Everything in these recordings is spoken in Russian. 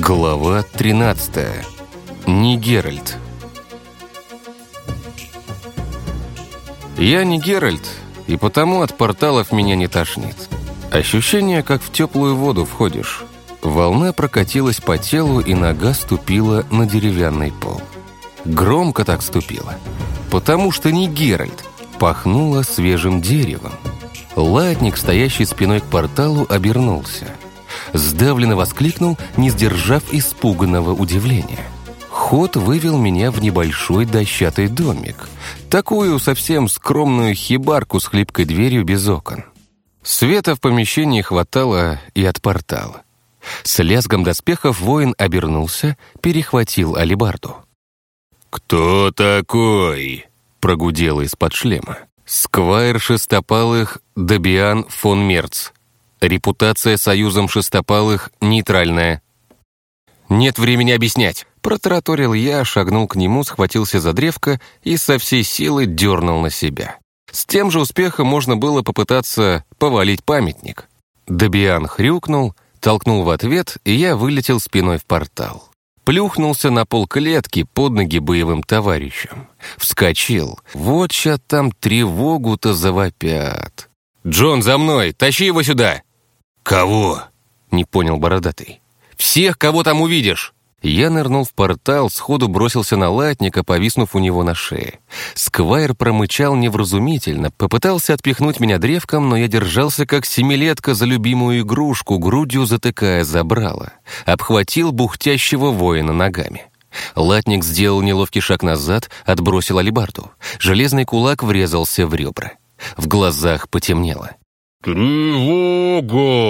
Глава 13. Не Геральт. Я не Геральт, и потому от порталов меня не тошнит. Ощущение, как в теплую воду входишь. Волна прокатилась по телу, и нога ступила на деревянный пол. Громко так ступила, потому что не Геральт. Пахнуло свежим деревом. Латник, стоящий спиной к порталу, обернулся – Сдавленно воскликнул, не сдержав испуганного удивления. Ход вывел меня в небольшой дощатый домик. Такую совсем скромную хибарку с хлипкой дверью без окон. Света в помещении хватало и от портала. С лязгом доспехов воин обернулся, перехватил алибарду. «Кто такой?» — прогудел из-под шлема. «Сквайр Шестопалых Добиан фон Мерц», Репутация союзом шестопалых нейтральная. «Нет времени объяснять!» Протараторил я, шагнул к нему, схватился за древко и со всей силы дернул на себя. С тем же успехом можно было попытаться повалить памятник. Добиан хрюкнул, толкнул в ответ, и я вылетел спиной в портал. Плюхнулся на пол клетки под ноги боевым товарищам. Вскочил. Вот ща там тревогу-то завопят. «Джон, за мной! Тащи его сюда!» «Кого?» — не понял бородатый. «Всех, кого там увидишь!» Я нырнул в портал, сходу бросился на латника, повиснув у него на шее. Сквайр промычал невразумительно, попытался отпихнуть меня древком, но я держался как семилетка за любимую игрушку, грудью затыкая забрало. Обхватил бухтящего воина ногами. Латник сделал неловкий шаг назад, отбросил алибарду. Железный кулак врезался в ребра. В глазах потемнело. «Тревога!»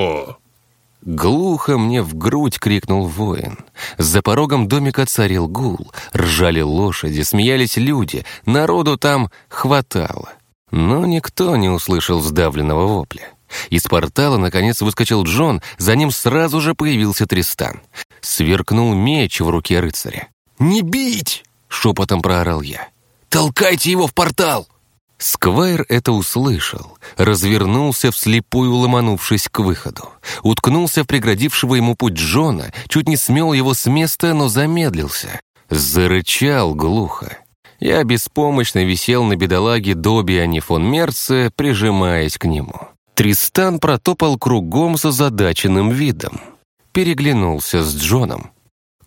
Глухо мне в грудь крикнул воин. За порогом домика царил гул. Ржали лошади, смеялись люди. Народу там хватало. Но никто не услышал сдавленного вопля. Из портала, наконец, выскочил Джон, за ним сразу же появился Тристан. Сверкнул меч в руке рыцаря. «Не бить!» — шепотом проорал я. «Толкайте его в портал!» Сквайр это услышал, развернулся вслепую, ломанувшись к выходу. Уткнулся в преградившего ему путь Джона, чуть не смел его с места, но замедлился. Зарычал глухо. Я беспомощно висел на бедолаге Добиане фон Мерце, прижимаясь к нему. Тристан протопал кругом с озадаченным видом. Переглянулся с Джоном.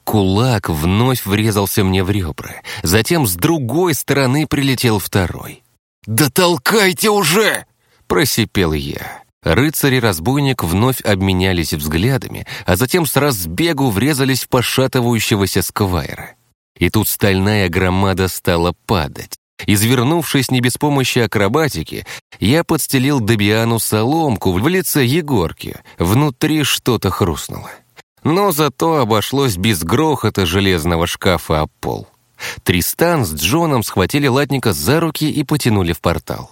Кулак вновь врезался мне в ребра. Затем с другой стороны прилетел второй. «Да толкайте уже!» — просипел я. Рыцарь и разбойник вновь обменялись взглядами, а затем с разбегу врезались в пошатывающегося сквайра. И тут стальная громада стала падать. Извернувшись не без помощи акробатики, я подстелил Добиану соломку в лице Егорки. Внутри что-то хрустнуло. Но зато обошлось без грохота железного шкафа о пол. Тристан с Джоном схватили латника за руки и потянули в портал.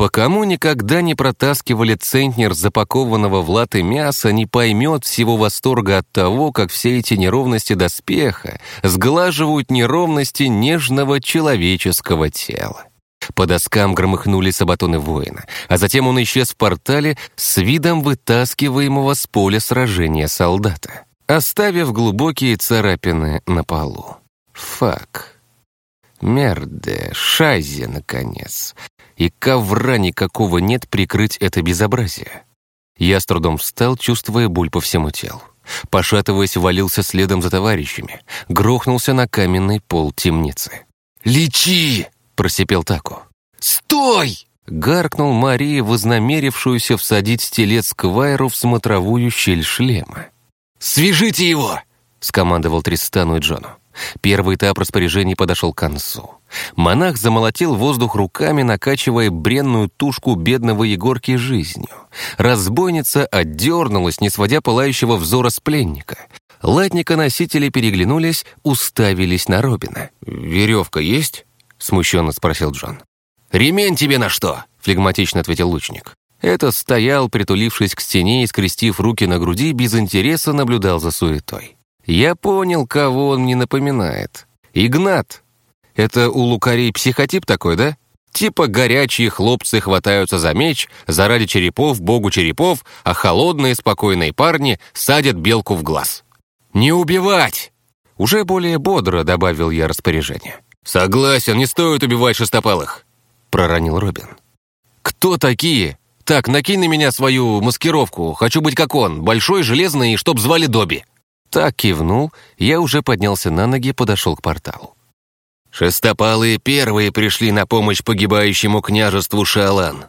По кому никогда не протаскивали центнер запакованного в латы мяса, не поймет всего восторга от того, как все эти неровности доспеха сглаживают неровности нежного человеческого тела. По доскам громыхнули сабатоны воина, а затем он исчез в портале с видом вытаскиваемого с поля сражения солдата, оставив глубокие царапины на полу. Фак. Мерде, шайзе, наконец. И ковра никакого нет прикрыть это безобразие. Я с трудом встал, чувствуя боль по всему телу. Пошатываясь, валился следом за товарищами. Грохнулся на каменный пол темницы. «Лечи!» — просипел Таку. «Стой!» — гаркнул Мария, вознамерившуюся всадить стелец Квайру в смотровую щель шлема. «Свяжите его!» — скомандовал Тристану и Джону. Первый этап распоряжений подошел к концу. Монах замолотил воздух руками, накачивая бренную тушку бедного Егорки жизнью. Разбойница отдернулась, не сводя пылающего взора с пленника. Латника-носители переглянулись, уставились на Робина. «Веревка есть?» — смущенно спросил Джон. «Ремень тебе на что?» — флегматично ответил лучник. Этот стоял, притулившись к стене и скрестив руки на груди, без интереса наблюдал за суетой. Я понял, кого он мне напоминает. Игнат. Это у лукарей психотип такой, да? Типа горячие хлопцы хватаются за меч, заради черепов, богу черепов, а холодные спокойные парни садят белку в глаз. «Не убивать!» Уже более бодро добавил я распоряжение. «Согласен, не стоит убивать шестопалых», — проронил Робин. «Кто такие? Так, накинь на меня свою маскировку. Хочу быть как он, большой, железный, чтоб звали Добби». Так кивнул, я уже поднялся на ноги и подошел к порталу. Шестопалые первые пришли на помощь погибающему княжеству Шалан.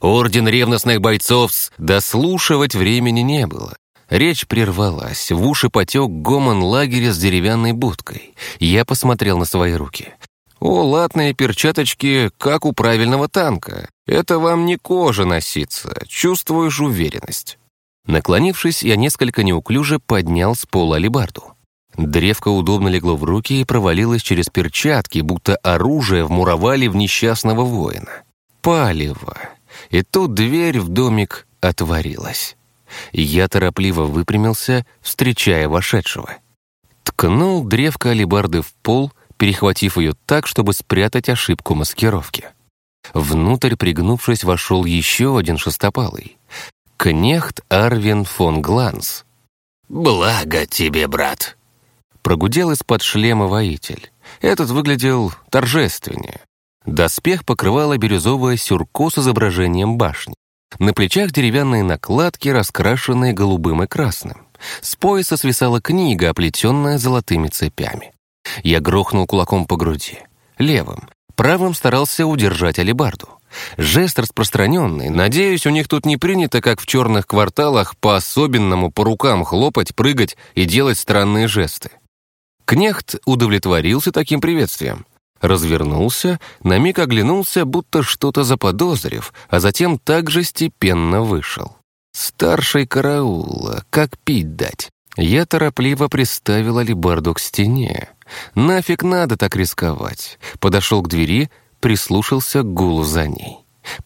Орден ревностных бойцов дослушивать времени не было. Речь прервалась, в уши потек гомон лагеря с деревянной будкой. Я посмотрел на свои руки. О, латные перчаточки, как у правильного танка. Это вам не кожа носиться, чувствуешь уверенность. Наклонившись, я несколько неуклюже поднял с пола алебарду. Древко удобно легло в руки и провалилось через перчатки, будто оружие вмуровали в несчастного воина. Палево. И тут дверь в домик отворилась. Я торопливо выпрямился, встречая вошедшего. Ткнул древко алебарды в пол, перехватив ее так, чтобы спрятать ошибку маскировки. Внутрь, пригнувшись, вошел еще один шестопалый. Кнехт Арвин фон Гланс. «Благо тебе, брат!» Прогудел из-под шлема воитель. Этот выглядел торжественнее. Доспех покрывала бирюзовое сюрко с изображением башни. На плечах деревянные накладки, раскрашенные голубым и красным. С пояса свисала книга, оплетенная золотыми цепями. Я грохнул кулаком по груди. Левым. Правым старался удержать алебарду. Жест распространенный. Надеюсь, у них тут не принято, как в черных кварталах, по-особенному по рукам хлопать, прыгать и делать странные жесты. Кнехт удовлетворился таким приветствием. Развернулся, на миг оглянулся, будто что-то заподозрив, а затем также степенно вышел. Старший караула, как пить дать. Я торопливо приставил алибарду к стене. Нафиг надо так рисковать. Подошел к двери, прислушался к гулу за ней.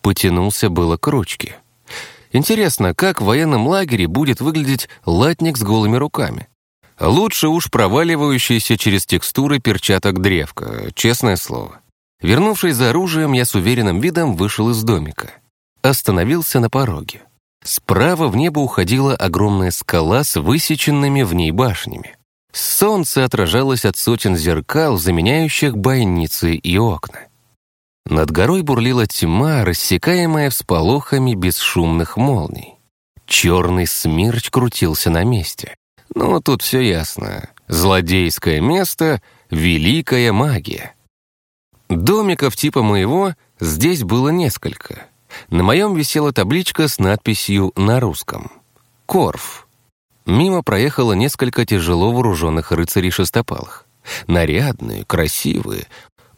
Потянулся было к ручке. Интересно, как в военном лагере будет выглядеть латник с голыми руками? Лучше уж проваливающийся через текстуры перчаток древка, честное слово. Вернувшись за оружием, я с уверенным видом вышел из домика. Остановился на пороге. Справа в небо уходила огромная скала с высеченными в ней башнями. Солнце отражалось от сотен зеркал, заменяющих бойницы и окна. Над горой бурлила тьма, рассекаемая всполохами бесшумных молний. Черный смерч крутился на месте. Ну, тут все ясно. Злодейское место — великая магия. Домиков типа моего здесь было несколько. На моем висела табличка с надписью на русском. «Корф». Мимо проехало несколько тяжело вооруженных рыцарей шестопалых. Нарядные, красивые,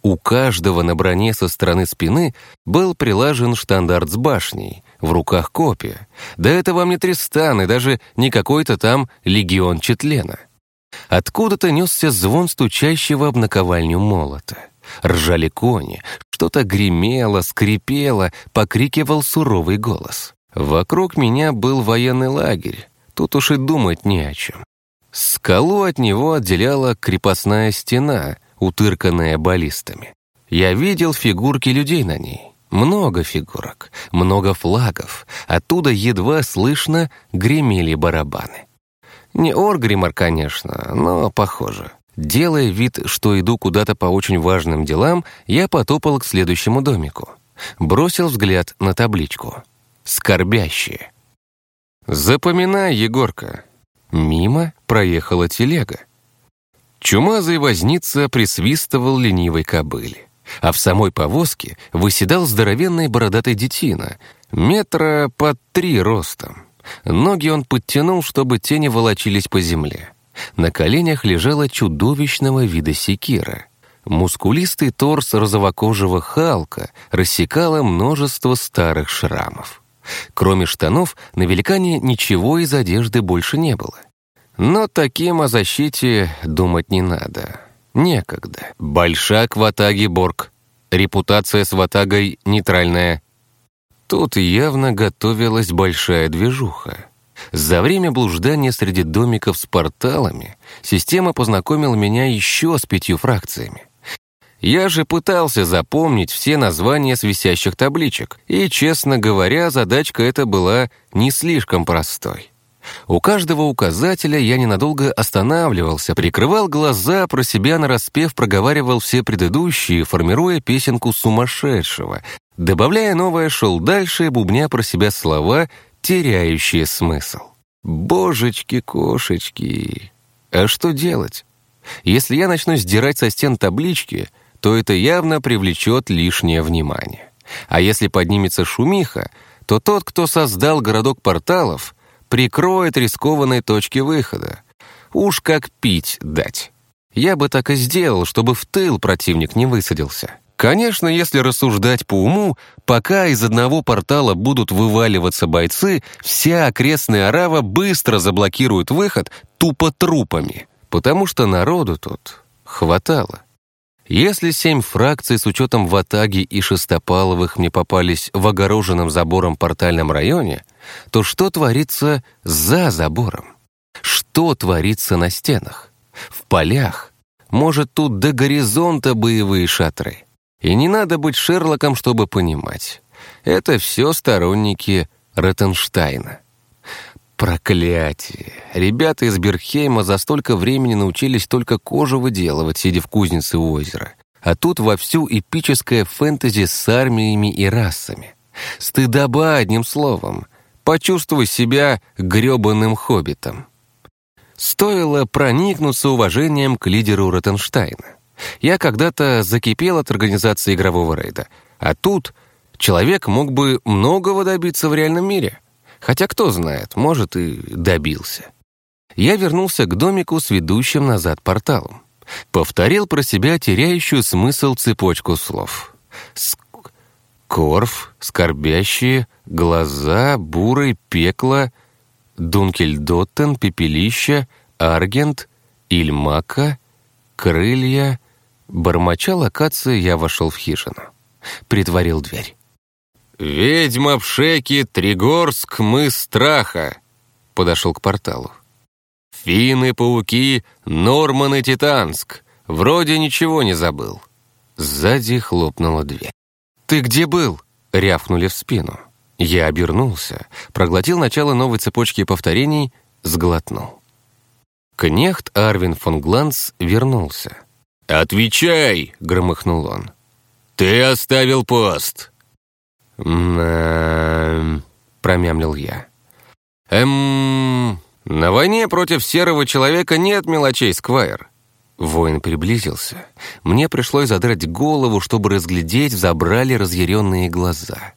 у каждого на броне со стороны спины был прилажен штандарт с башней, в руках копия. Да это вам не Тристан и даже не какой-то там легион Четлена. Откуда-то несся звон стучащего об наковальню молота. Ржали кони, что-то гремело, скрипело, покрикивал суровый голос. Вокруг меня был военный лагерь, тут уж и думать не о чем. Скалу от него отделяла крепостная стена — утырканная баллистами. Я видел фигурки людей на ней. Много фигурок, много флагов. Оттуда едва слышно гремели барабаны. Не Оргримор, конечно, но похоже. Делая вид, что иду куда-то по очень важным делам, я потопал к следующему домику. Бросил взгляд на табличку. «Скорбящие». «Запоминай, Егорка». Мимо проехала телега. Чумазый возница присвистывал ленивой кобыле. А в самой повозке выседал здоровенный бородатый детина, метра под три ростом. Ноги он подтянул, чтобы тени волочились по земле. На коленях лежала чудовищного вида секира. Мускулистый торс розовокожего Халка рассекало множество старых шрамов. Кроме штанов, на великане ничего из одежды больше не было. Но таким о защите думать не надо. Некогда. Большак в Атаге Борг. Репутация с Ватагой нейтральная. Тут явно готовилась большая движуха. За время блуждания среди домиков с порталами система познакомила меня еще с пятью фракциями. Я же пытался запомнить все названия с висящих табличек, и, честно говоря, задачка эта была не слишком простой. У каждого указателя я ненадолго останавливался, прикрывал глаза, про себя нараспев проговаривал все предыдущие, формируя песенку сумасшедшего, добавляя новое, шел дальше, бубня про себя слова, теряющие смысл. Божечки-кошечки, а что делать? Если я начну сдирать со стен таблички, то это явно привлечет лишнее внимание. А если поднимется шумиха, то тот, кто создал городок порталов, прикроет рискованные точки выхода. Уж как пить дать. Я бы так и сделал, чтобы в тыл противник не высадился. Конечно, если рассуждать по уму, пока из одного портала будут вываливаться бойцы, вся окрестная арава быстро заблокирует выход тупо трупами, потому что народу тут хватало. Если семь фракций с учетом Ватаги и Шестопаловых мне попались в огороженном забором портальном районе, то что творится за забором? Что творится на стенах? В полях? Может, тут до горизонта боевые шатры? И не надо быть Шерлоком, чтобы понимать. Это все сторонники Ротенштейна. Проклятие! Ребята из Бергхейма за столько времени научились только кожу выделывать, сидя в кузнице у озера. А тут вовсю эпическое фэнтези с армиями и расами. Стыдоба, одним словом. Почувствуй себя грёбаным хоббитом. Стоило проникнуться уважением к лидеру Ротенштейна. Я когда-то закипел от организации игрового рейда, а тут человек мог бы многого добиться в реальном мире — Хотя кто знает, может и добился. Я вернулся к домику с ведущим назад порталом. Повторил про себя теряющую смысл цепочку слов. Корф, скорбящие, глаза, бурый, пекло, Дункельдоттен, пепелище, Аргент, Ильмака, крылья. Бормоча локации, я вошел в хижину. Притворил дверь. «Ведьма в шеке, Тригорск, мы страха!» Подошел к порталу. «Финны, пауки, Норманы, Титанск. Вроде ничего не забыл». Сзади хлопнула дверь. «Ты где был?» — рявкнули в спину. Я обернулся, проглотил начало новой цепочки повторений, сглотнул. Кнехт Арвин фон Гланс вернулся. «Отвечай!» — громыхнул он. «Ты оставил пост!» «Эм...» — промямлил я. «Эм... На войне против серого человека нет мелочей, Сквайр». Воин приблизился. Мне пришлось задрать голову, чтобы разглядеть, забрали разъяренные глаза.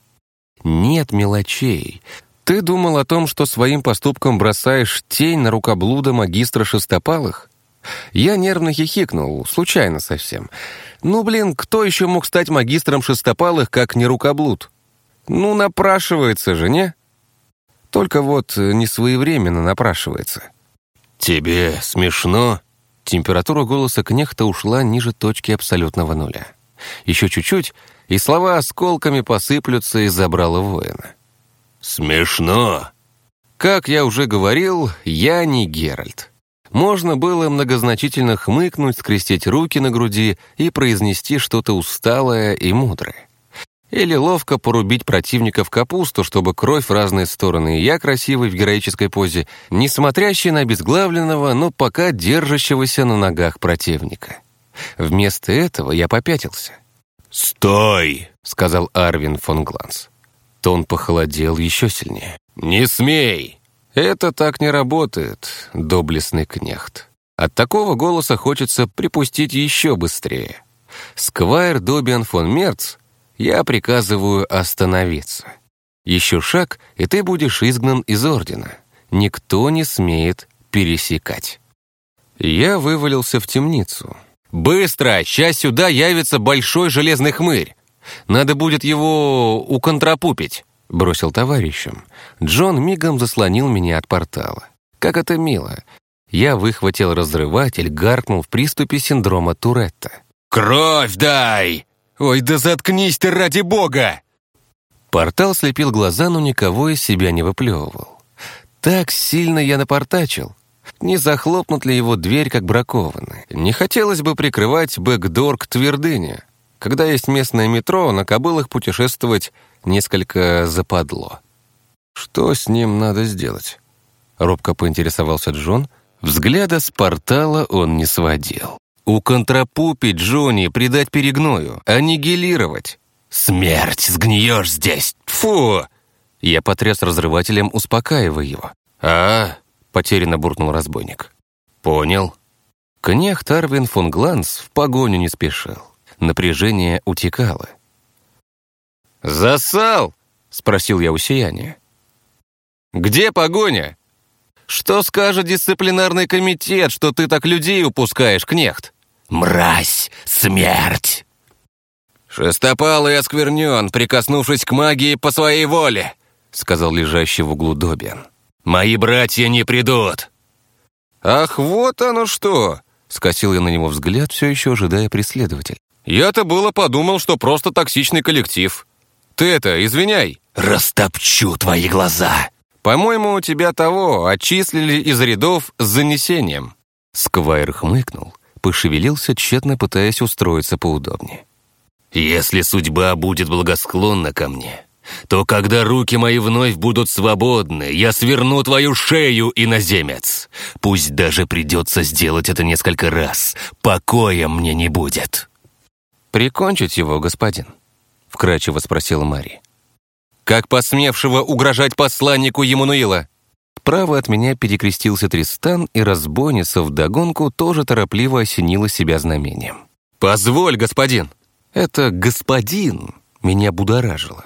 «Нет мелочей. Ты думал о том, что своим поступком бросаешь тень на рукоблуда магистра Шестопалых?» Я нервно хихикнул, случайно совсем. «Ну, блин, кто еще мог стать магистром Шестопалых, как не рукоблуд?» Ну, напрашивается же, не? Только вот не своевременно напрашивается. «Тебе смешно?» Температура голоса кнехта ушла ниже точки абсолютного нуля. Еще чуть-чуть, и слова осколками посыплются из забрала воина. «Смешно!» Как я уже говорил, я не Геральт. Можно было многозначительно хмыкнуть, скрестить руки на груди и произнести что-то усталое и мудрое. Или ловко порубить противника в капусту, чтобы кровь в разные стороны, и я красивый в героической позе, не смотрящий на обезглавленного, но пока держащегося на ногах противника. Вместо этого я попятился. «Стой!» — сказал Арвин фон Гланс. Тон похолодел еще сильнее. «Не смей!» «Это так не работает, доблестный кнехт. От такого голоса хочется припустить еще быстрее. Сквайр Добиан фон Мерц я приказываю остановиться. Еще шаг, и ты будешь изгнан из ордена. Никто не смеет пересекать. Я вывалился в темницу. «Быстро! Сейчас сюда явится большой железный хмырь! Надо будет его уконтрапупить!» Бросил товарищам. Джон мигом заслонил меня от портала. Как это мило! Я выхватил разрыватель, гаркнул в приступе синдрома Туретта. «Кровь дай!» «Ой, да заткнись ты ради бога!» Портал слепил глаза, но никого из себя не выплевывал. Так сильно я напортачил. Не захлопнут ли его дверь, как бракованный? Не хотелось бы прикрывать бэкдор к твердыне. Когда есть местное метро, на кобылах путешествовать несколько западло. Что с ним надо сделать? робко поинтересовался Джон. Взгляда с портала он не сводил. «Уконтрапупить Джонни, придать перегною, аннигилировать». «Смерть, сгниешь здесь!» «Фу!» Я потряс разрывателем, успокаивая его. «А, — потерянно буркнул разбойник. «Понял». Кнехт Арвин фон Гланс в погоню не спешил. Напряжение утекало. «Засал!» — спросил я у сияния. «Где погоня? Что скажет дисциплинарный комитет, что ты так людей упускаешь, Кнехт?» «Мразь! Смерть!» «Шестопалый осквернен, прикоснувшись к магии по своей воле», — сказал лежащий в углу Добиан. «Мои братья не придут!» «Ах, вот оно что!» — скосил я на него взгляд, все еще ожидая преследователь. «Я-то было подумал, что просто токсичный коллектив. Ты это, извиняй!» «Растопчу твои глаза!» «По-моему, у тебя того отчислили из рядов с занесением». Сквайр хмыкнул, пошевелился, тщетно пытаясь устроиться поудобнее. «Если судьба будет благосклонна ко мне, то когда руки мои вновь будут свободны, я сверну твою шею, иноземец. Пусть даже придется сделать это несколько раз, покоя мне не будет». «Прикончить его, господин?» — вкрадчиво спросила Мари. «Как посмевшего угрожать посланнику Емануила?» Справа от меня перекрестился Тристан, и разбойница вдогонку тоже торопливо осенила себя знамением. «Позволь, господин!» Это «господин» меня будоражило.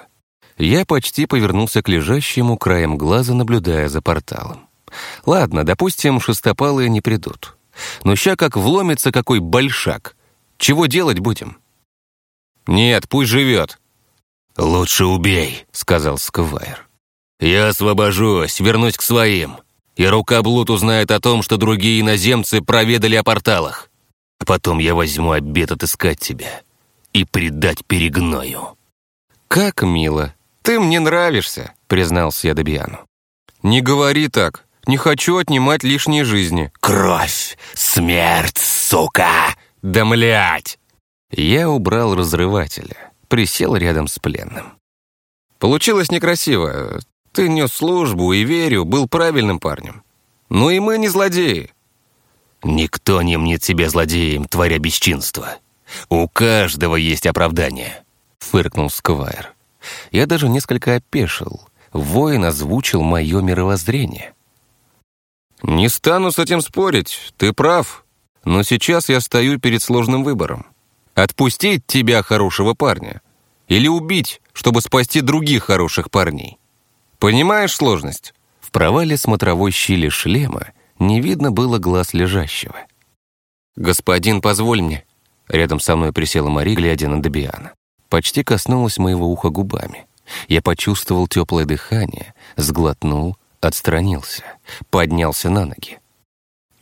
Я почти повернулся к лежащему краем глаза, наблюдая за порталом. Ладно, допустим, шестопалые не придут. Но ща как вломится какой большак. Чего делать будем? «Нет, пусть живет». «Лучше убей», — сказал Сквайр. «Я освобожусь, вернусь к своим, и рука Блуд узнает о том, что другие иноземцы проведали о порталах. А потом я возьму обед отыскать тебя и предать перегною». «Как мило. Ты мне нравишься», — признался я Добиану. «Не говори так. Не хочу отнимать лишние жизни». «Кровь! Смерть, сука!» «Да млять!» Я убрал разрывателя, присел рядом с пленным. Получилось некрасиво. Ты нес службу и, верю, был правильным парнем. Но и мы не злодеи. Никто не мнит себя злодеем, творя бесчинство. У каждого есть оправдание, фыркнул Сквайр. Я даже несколько опешил. Воин озвучил мое мировоззрение. «Не стану с этим спорить, ты прав. Но сейчас я стою перед сложным выбором. Отпустить тебя, хорошего парня, или убить, чтобы спасти других хороших парней. Понимаешь сложность? В провале смотровой щели шлема не видно было глаз лежащего. «Господин, позволь мне». Рядом со мной присела Мари, глядя на Добиана. Почти коснулась моего уха губами. Я почувствовал теплое дыхание, сглотнул, отстранился, поднялся на ноги.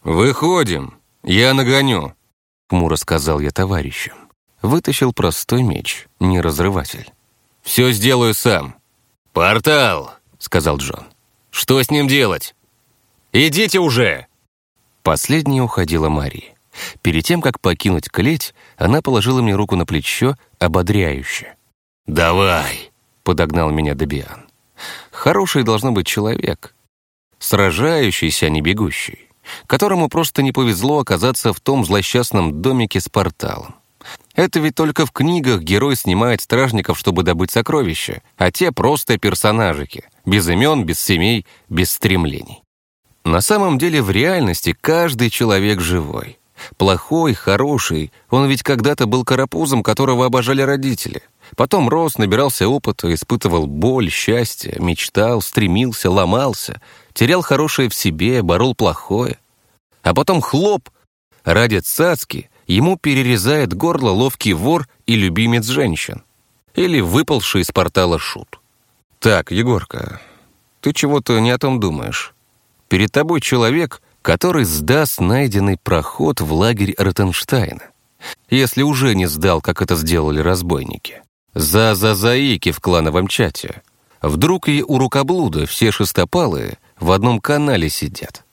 «Выходим, я нагоню», — хмуро сказал я товарищам вытащил простой меч, не разрыватель. «Все сделаю сам». «Портал», — сказал Джон. «Что с ним делать?» «Идите уже!» Последняя уходила Мария. Перед тем, как покинуть клеть, она положила мне руку на плечо, ободряюще. «Давай!» — подогнал меня Добиан. Хороший должно быть человек. Сражающийся, а не бегущий. Которому просто не повезло оказаться в том злосчастном домике с порталом. Это ведь только в книгах герой снимает стражников, чтобы добыть сокровища, а те просто персонажики, без имен, без семей, без стремлений. На самом деле в реальности каждый человек живой. Плохой, хороший, он ведь когда-то был карапузом, которого обожали родители. Потом рос, набирался опыта, испытывал боль, счастье, мечтал, стремился, ломался, терял хорошее в себе, борол плохое. А потом хлоп, ради цацки — ему перерезает горло ловкий вор и любимец женщин. Или выпалший из портала шут. «Так, Егорка, ты чего-то не о том думаешь. Перед тобой человек, который сдаст найденный проход в лагерь Ротенштейна. Если уже не сдал, как это сделали разбойники. За-за-заики в клановом чате. Вдруг и у рукоблуда все шестопалые в одном канале сидят.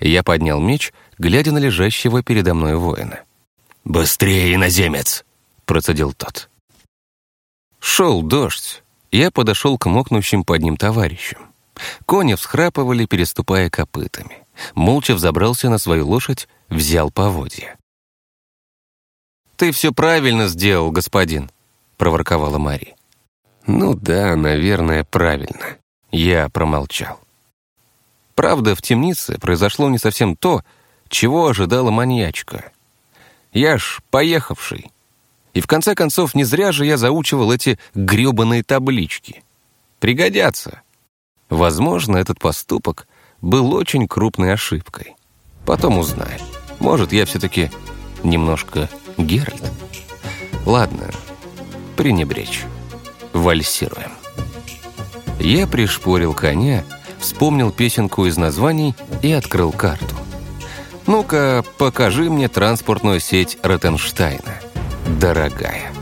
Я поднял меч, глядя на лежащего передо мной воина. «Быстрее, иноземец!» — процедил тот. Шел дождь. Я подошел к мокнущим под ним товарищам. Кони всхрапывали, переступая копытами. Молча взобрался на свою лошадь, взял поводья. «Ты все правильно сделал, господин», — проворковала Мари. «Ну да, наверное, правильно». Я промолчал. Правда, в темнице произошло не совсем то, чего ожидала маньячка. Я ж поехавший. И в конце концов, не зря же я заучивал эти грёбаные таблички. Пригодятся. Возможно, этот поступок был очень крупной ошибкой. Потом узнаем. Может, я все-таки немножко Геральт? Ладно, пренебречь. Вальсируем. Я пришпорил коня, вспомнил песенку из названий и открыл карту. «Ну-ка, покажи мне транспортную сеть Ротенштайна, дорогая».